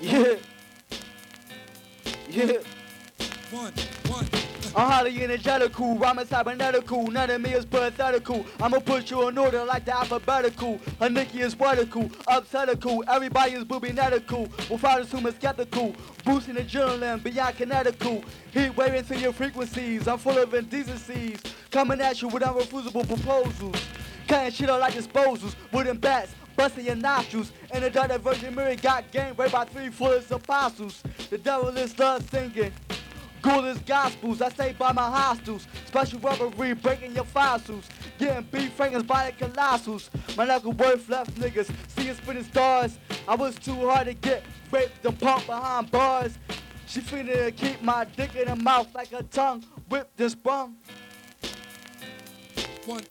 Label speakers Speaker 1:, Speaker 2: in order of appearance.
Speaker 1: Yeah. Yeah.
Speaker 2: One, one.
Speaker 1: I'm highly energetical, rhyming cybernetical, none of me is pathetical. I'ma put you in order like the alphabetical. A Nicky is vertical, upsetical, everybody is boobinetical. Without assuming skeptical, boosting adrenaline beyond kinetical. Heat waving to your frequencies, I'm full of indecencies. Coming at you with unrefusable proposals. Cutting shit out like disposals, wooden bats, busting your nostrils. And the that Virgin Mary got gang raped by three fullest apostles. The devil is love singing. Ghoulish gospels, I say by my hostels. Special rubbery, breaking your fossils. Getting beef frankens by the colossals. My knuckle worth left niggas, seeing spinning stars. I was too hard to get raped the pump behind bars. She finna to keep my dick in her mouth like a tongue whipped and sprung.
Speaker 2: One,